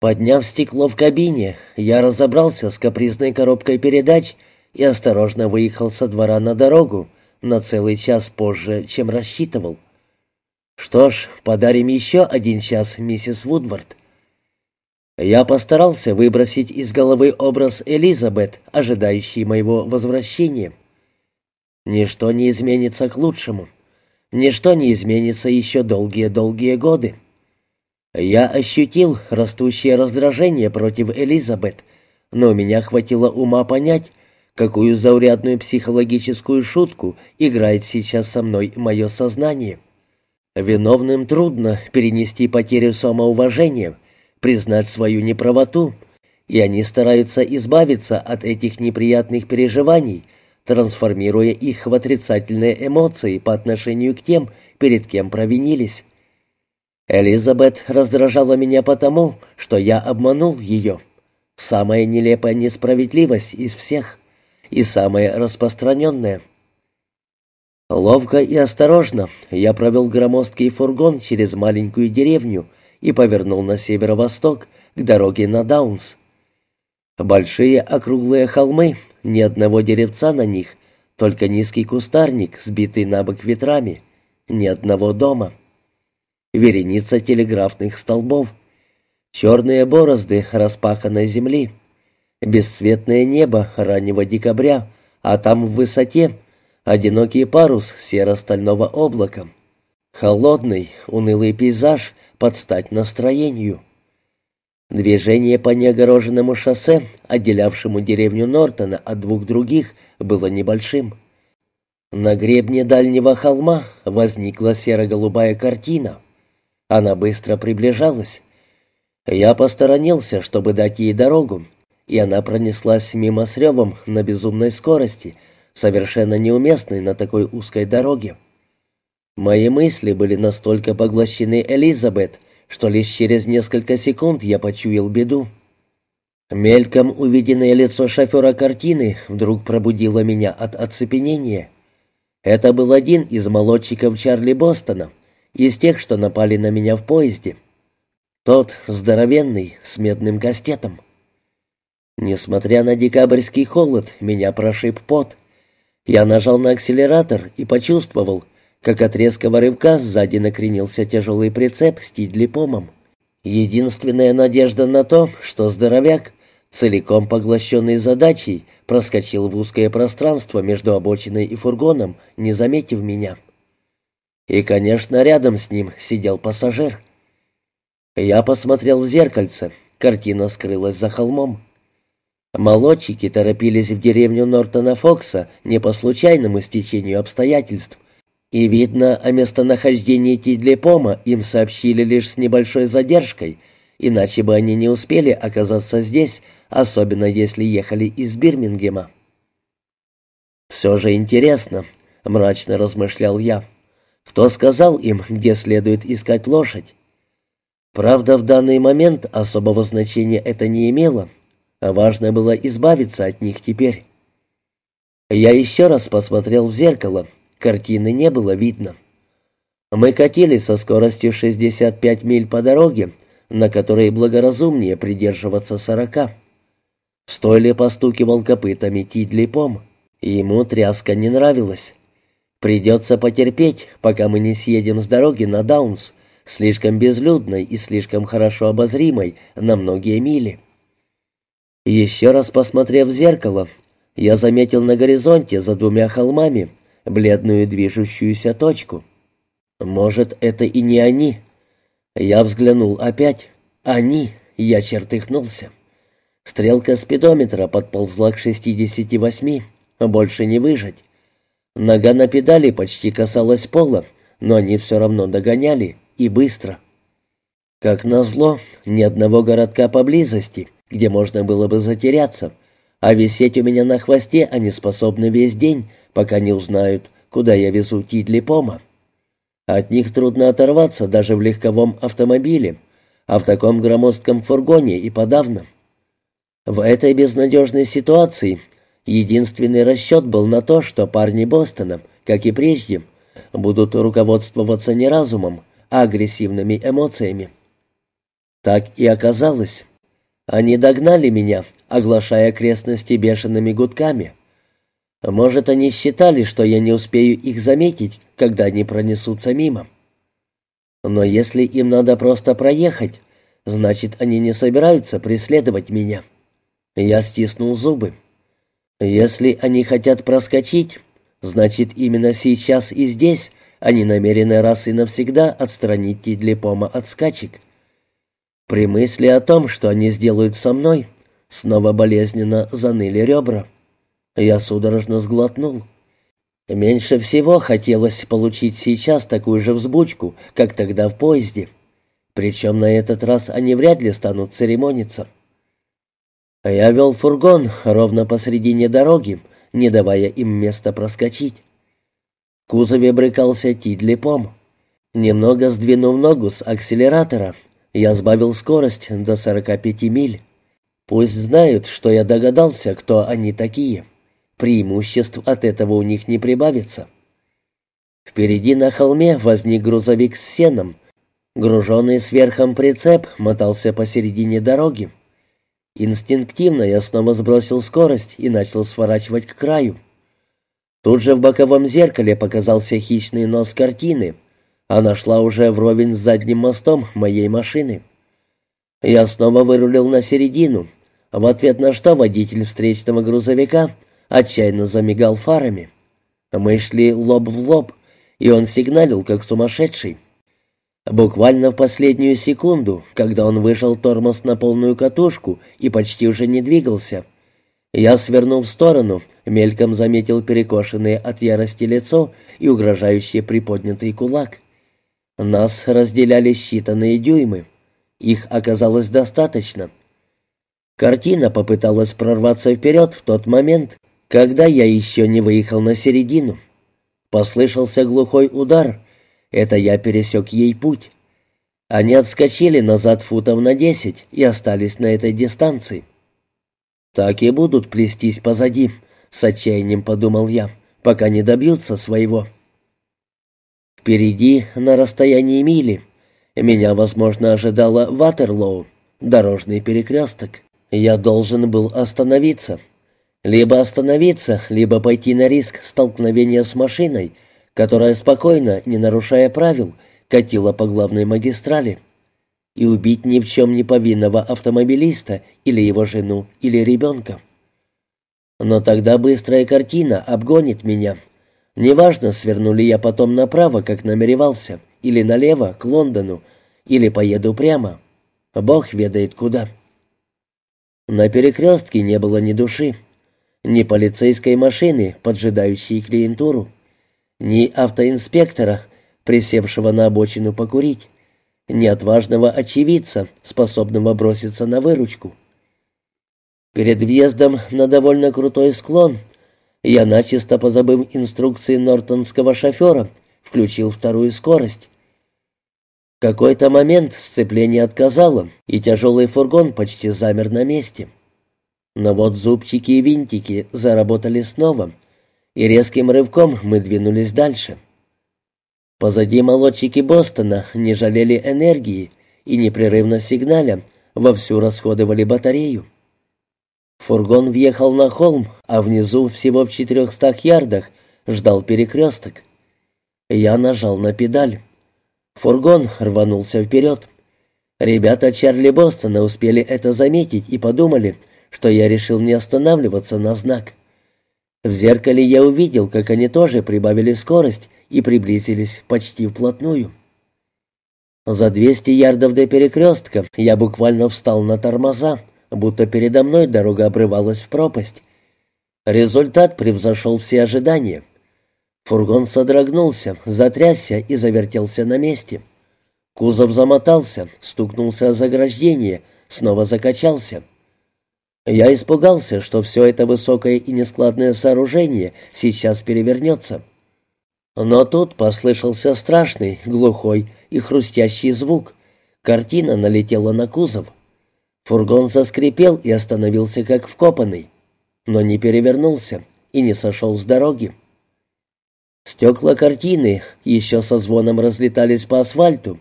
Подняв стекло в кабине, я разобрался с капризной коробкой передач и осторожно выехал со двора на дорогу на целый час позже, чем рассчитывал. Что ж, подарим еще один час, миссис Вудвард. Я постарался выбросить из головы образ Элизабет, ожидающей моего возвращения. Ничто не изменится к лучшему. Ничто не изменится еще долгие-долгие годы. Я ощутил растущее раздражение против Элизабет, но меня хватило ума понять, какую заурядную психологическую шутку играет сейчас со мной мое сознание. Виновным трудно перенести потерю самоуважения — признать свою неправоту, и они стараются избавиться от этих неприятных переживаний, трансформируя их в отрицательные эмоции по отношению к тем, перед кем провинились. Элизабет раздражала меня потому, что я обманул ее. Самая нелепая несправедливость из всех и самая распространенная. Ловко и осторожно я провел громоздкий фургон через маленькую деревню, и повернул на северо-восток, к дороге на Даунс. Большие округлые холмы, ни одного деревца на них, только низкий кустарник, сбитый на бок ветрами, ни одного дома. Вереница телеграфных столбов, черные борозды распаханной земли, бесцветное небо раннего декабря, а там в высоте одинокий парус серо-стального облака. Холодный, унылый пейзаж, под стать настроению. Движение по неогороженному шоссе, отделявшему деревню Нортона от двух других, было небольшим. На гребне дальнего холма возникла серо-голубая картина. Она быстро приближалась. Я посторонился, чтобы дать ей дорогу, и она пронеслась мимо с ревом на безумной скорости, совершенно неуместной на такой узкой дороге. Мои мысли были настолько поглощены Элизабет, что лишь через несколько секунд я почуял беду. Мельком увиденное лицо шофера картины вдруг пробудило меня от оцепенения. Это был один из молодчиков Чарли Бостона, из тех, что напали на меня в поезде. Тот, здоровенный, с медным кастетом. Несмотря на декабрьский холод, меня прошиб пот. Я нажал на акселератор и почувствовал, как от резкого рывка сзади накренился тяжелый прицеп с тидлипомом. Единственная надежда на то, что здоровяк, целиком поглощенный задачей, проскочил в узкое пространство между обочиной и фургоном, не заметив меня. И, конечно, рядом с ним сидел пассажир. Я посмотрел в зеркальце, картина скрылась за холмом. Молодчики торопились в деревню Нортона Фокса не по случайному стечению обстоятельств, и, видно, о местонахождении Тидлипома им сообщили лишь с небольшой задержкой, иначе бы они не успели оказаться здесь, особенно если ехали из Бирмингема. «Все же интересно», — мрачно размышлял я. «Кто сказал им, где следует искать лошадь?» Правда, в данный момент особого значения это не имело, а важно было избавиться от них теперь. Я еще раз посмотрел в зеркало — Картины не было видно. Мы катили со скоростью 65 миль по дороге, на которой благоразумнее придерживаться сорока. В стойле постукивал копытами Тидлипом. Ему тряска не нравилась. Придется потерпеть, пока мы не съедем с дороги на Даунс, слишком безлюдной и слишком хорошо обозримой на многие мили. Еще раз посмотрев в зеркало, я заметил на горизонте за двумя холмами бледную движущуюся точку. Может, это и не они. Я взглянул опять. Они. Я чертыхнулся. Стрелка спидометра подползла к 68. Больше не выжить. Нога на педали почти касалась пола, но они все равно догоняли, и быстро. Как назло, ни одного городка поблизости, где можно было бы затеряться, а висеть у меня на хвосте они способны весь день, пока не узнают, куда я везу Тидли Пома. От них трудно оторваться даже в легковом автомобиле, а в таком громоздком фургоне и подавно. В этой безнадежной ситуации единственный расчет был на то, что парни Бостона, как и прежде, будут руководствоваться не разумом, а агрессивными эмоциями. Так и оказалось. Они догнали меня, оглашая окрестности бешеными гудками. Может, они считали, что я не успею их заметить, когда они пронесутся мимо. Но если им надо просто проехать, значит, они не собираются преследовать меня. Я стиснул зубы. Если они хотят проскочить, значит, именно сейчас и здесь они намерены раз и навсегда отстранить Тидлипома от скачек. При мысли о том, что они сделают со мной, снова болезненно заныли ребра. Я судорожно сглотнул. Меньше всего хотелось получить сейчас такую же взбучку, как тогда в поезде. Причем на этот раз они вряд ли станут церемониться. Я вел фургон ровно посредине дороги, не давая им места проскочить. В кузове брыкался Тидлипом. Немного сдвинув ногу с акселератора, я сбавил скорость до 45 миль. Пусть знают, что я догадался, кто они такие. Преимуществ от этого у них не прибавится. Впереди на холме возник грузовик с сеном. Груженный сверхом прицеп мотался посередине дороги. Инстинктивно я снова сбросил скорость и начал сворачивать к краю. Тут же в боковом зеркале показался хищный нос картины. Она шла уже вровень с задним мостом моей машины. Я снова вырулил на середину, в ответ на что водитель встречного грузовика — отчаянно замигал фарами. Мы шли лоб в лоб, и он сигналил, как сумасшедший. Буквально в последнюю секунду, когда он выжал тормоз на полную катушку и почти уже не двигался, я, свернув в сторону, мельком заметил перекошенное от ярости лицо и угрожающий приподнятый кулак. Нас разделяли считанные дюймы. Их оказалось достаточно. Картина попыталась прорваться вперед в тот момент, когда я еще не выехал на середину. Послышался глухой удар. Это я пересек ей путь. Они отскочили назад футов на десять и остались на этой дистанции. «Так и будут плестись позади», — с отчаянием подумал я, «пока не добьются своего». Впереди, на расстоянии мили, меня, возможно, ожидала Ватерлоу, дорожный перекресток. Я должен был остановиться. Либо остановиться, либо пойти на риск столкновения с машиной, которая спокойно, не нарушая правил, катила по главной магистрали, и убить ни в чем не повинного автомобилиста или его жену, или ребенка. Но тогда быстрая картина обгонит меня. Неважно, сверну ли я потом направо, как намеревался, или налево, к Лондону, или поеду прямо. Бог ведает куда. На перекрестке не было ни души ни полицейской машины, поджидающей клиентуру, ни автоинспектора, присевшего на обочину покурить, ни отважного очевидца, способного броситься на выручку. Перед въездом на довольно крутой склон я, начисто позабыв инструкции нортонского шофера, включил вторую скорость. В какой-то момент сцепление отказало, и тяжелый фургон почти замер на месте. Но вот зубчики и винтики заработали снова, и резким рывком мы двинулись дальше. Позади молодчики Бостона не жалели энергии и непрерывно сигналя вовсю расходовали батарею. Фургон въехал на холм, а внизу, всего в четырехстах ярдах, ждал перекресток. Я нажал на педаль. Фургон рванулся вперед. Ребята Чарли Бостона успели это заметить и подумали — что я решил не останавливаться на знак. В зеркале я увидел, как они тоже прибавили скорость и приблизились почти вплотную. За 200 ярдов до перекрестка я буквально встал на тормоза, будто передо мной дорога обрывалась в пропасть. Результат превзошел все ожидания. Фургон содрогнулся, затрясся и завертелся на месте. Кузов замотался, стукнулся о заграждение, снова закачался. Я испугался, что все это высокое и нескладное сооружение сейчас перевернется. Но тут послышался страшный, глухой и хрустящий звук. Картина налетела на кузов. Фургон заскрипел и остановился как вкопанный, но не перевернулся и не сошел с дороги. Стекла картины еще со звоном разлетались по асфальту,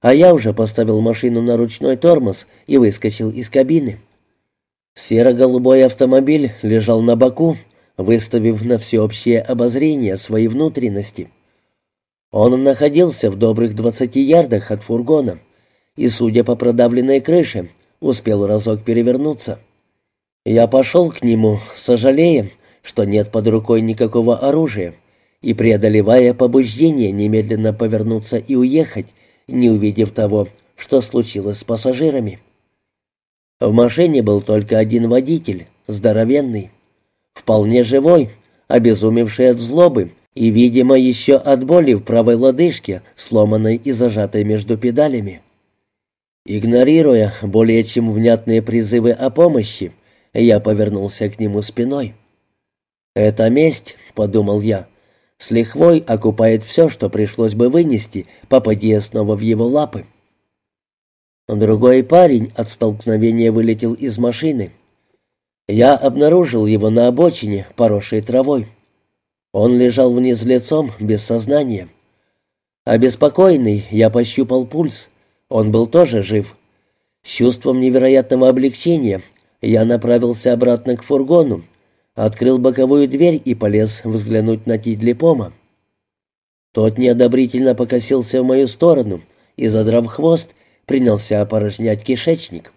а я уже поставил машину на ручной тормоз и выскочил из кабины. — Серо-голубой автомобиль лежал на боку, выставив на всеобщее обозрение свои внутренности. Он находился в добрых двадцати ярдах от фургона и, судя по продавленной крыше, успел разок перевернуться. Я пошел к нему, сожалея, что нет под рукой никакого оружия, и, преодолевая побуждение немедленно повернуться и уехать, не увидев того, что случилось с пассажирами. В машине был только один водитель, здоровенный, вполне живой, обезумевший от злобы и, видимо, еще от боли в правой лодыжке, сломанной и зажатой между педалями. Игнорируя более чем внятные призывы о помощи, я повернулся к нему спиной. «Это месть», — подумал я, — «с лихвой окупает все, что пришлось бы вынести, попадя снова в его лапы». Другой парень от столкновения вылетел из машины. Я обнаружил его на обочине, поросшей травой. Он лежал вниз лицом, без сознания. Обеспокоенный, я пощупал пульс. Он был тоже жив. С чувством невероятного облегчения я направился обратно к фургону, открыл боковую дверь и полез взглянуть на Тидлипома. Тот неодобрительно покосился в мою сторону и, задрав хвост, принялся опорожнять кишечник.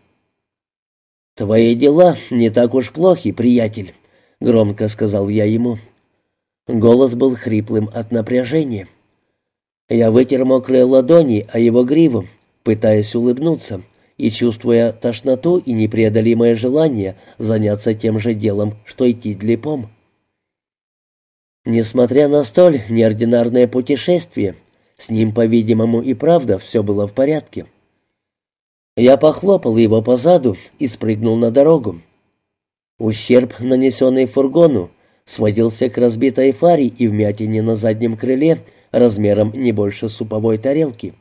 «Твои дела не так уж плохи, приятель», — громко сказал я ему. Голос был хриплым от напряжения. Я вытер мокрые ладони о его гриву, пытаясь улыбнуться и чувствуя тошноту и непреодолимое желание заняться тем же делом, что идти длипом. Несмотря на столь неординарное путешествие, с ним, по-видимому, и правда все было в порядке. Я похлопал его по заду и спрыгнул на дорогу. Ущерб, нанесенный фургону, сводился к разбитой фаре и вмятине на заднем крыле размером не больше суповой тарелки.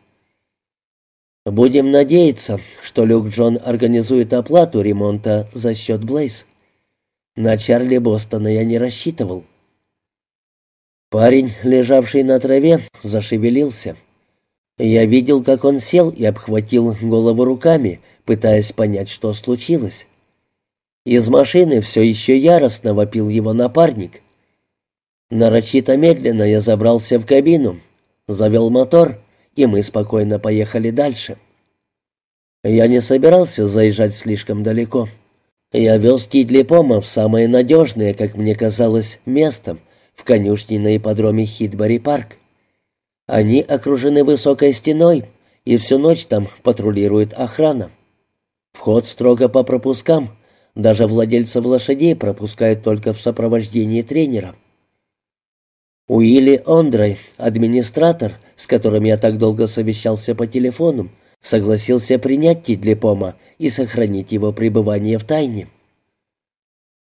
Будем надеяться, что Люк Джон организует оплату ремонта за счет Блейз. На Чарли Бостона я не рассчитывал. Парень, лежавший на траве, зашевелился. Я видел, как он сел и обхватил голову руками, пытаясь понять, что случилось. Из машины все еще яростно вопил его напарник. Нарочито медленно я забрался в кабину, завел мотор — и мы спокойно поехали дальше. Я не собирался заезжать слишком далеко. Я вез Тидлипома в самое надежное, как мне казалось, место, в конюшне на ипподроме Хитбори-парк. Они окружены высокой стеной, и всю ночь там патрулирует охрана. Вход строго по пропускам, даже владельцев лошадей пропускают только в сопровождении тренера. Уилли Ондрой, администратор, с которым я так долго совещался по телефону, согласился принять Тидлипома и сохранить его пребывание в тайне.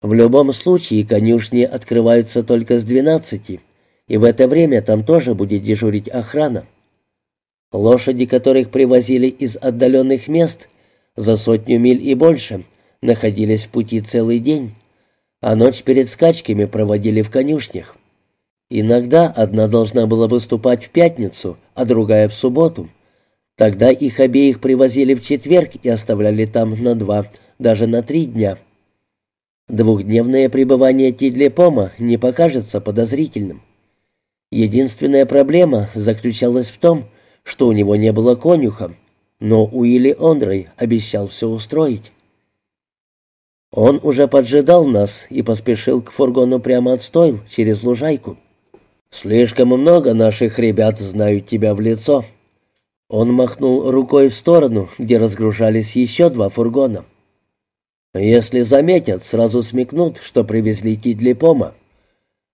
В любом случае конюшни открываются только с двенадцати, и в это время там тоже будет дежурить охрана. Лошади, которых привозили из отдаленных мест, за сотню миль и больше, находились в пути целый день, а ночь перед скачками проводили в конюшнях. Иногда одна должна была выступать в пятницу, а другая в субботу. Тогда их обеих привозили в четверг и оставляли там на два, даже на три дня. Двухдневное пребывание Тидлепома не покажется подозрительным. Единственная проблема заключалась в том, что у него не было конюха, но Уилли Ондрой обещал все устроить. Он уже поджидал нас и поспешил к фургону прямо от стойл через лужайку. «Слишком много наших ребят знают тебя в лицо». Он махнул рукой в сторону, где разгружались еще два фургона. «Если заметят, сразу смекнут, что привезли Тидлипома.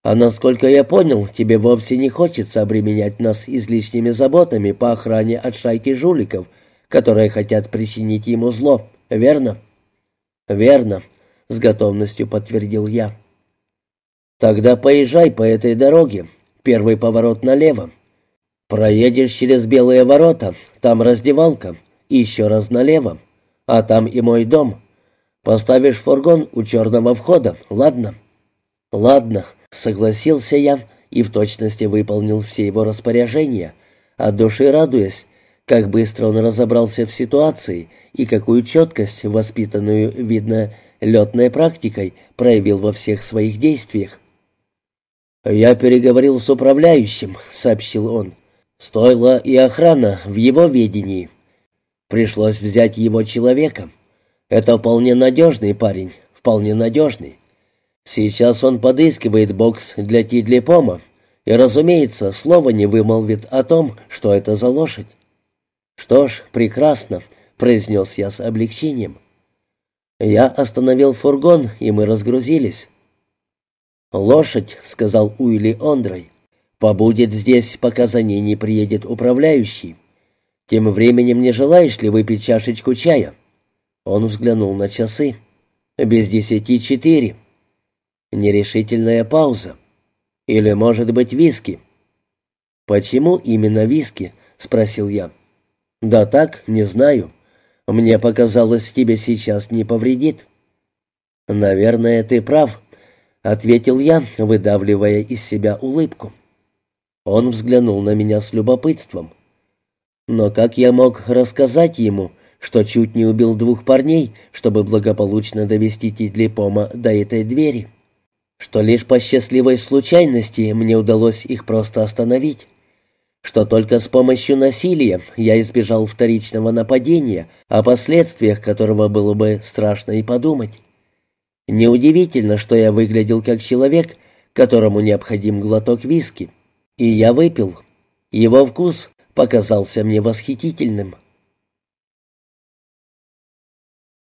А насколько я понял, тебе вовсе не хочется обременять нас излишними заботами по охране от шайки жуликов, которые хотят причинить ему зло, верно?» «Верно», — с готовностью подтвердил я. «Тогда поезжай по этой дороге, Первый поворот налево. Проедешь через белые ворота, там раздевалка, и еще раз налево, а там и мой дом. Поставишь фургон у черного входа, ладно?» «Ладно», — согласился я и в точности выполнил все его распоряжения, от души радуясь, как быстро он разобрался в ситуации и какую четкость, воспитанную, видно, летной практикой проявил во всех своих действиях. «Я переговорил с управляющим», — сообщил он. «Стоило и охрана в его ведении. Пришлось взять его человека. Это вполне надежный парень, вполне надежный. Сейчас он подыскивает бокс для Тидлипома и, разумеется, слова не вымолвит о том, что это за лошадь. «Что ж, прекрасно», — произнес я с облегчением. Я остановил фургон, и мы разгрузились. «Лошадь», — сказал Уилли Ондрой, — «побудет здесь, пока за ней не приедет управляющий. Тем временем не желаешь ли выпить чашечку чая?» Он взглянул на часы. «Без десяти четыре». Нерешительная пауза. «Или, может быть, виски?» «Почему именно виски?» — спросил я. «Да так, не знаю. Мне показалось, тебе сейчас не повредит». «Наверное, ты прав», — ответил я, выдавливая из себя улыбку. Он взглянул на меня с любопытством. Но как я мог рассказать ему, что чуть не убил двух парней, чтобы благополучно довести Титлипома до этой двери? Что лишь по счастливой случайности мне удалось их просто остановить? Что только с помощью насилия я избежал вторичного нападения, о последствиях которого было бы страшно и подумать? Неудивительно, что я выглядел как человек, которому необходим глоток виски. И я выпил. Его вкус показался мне восхитительным.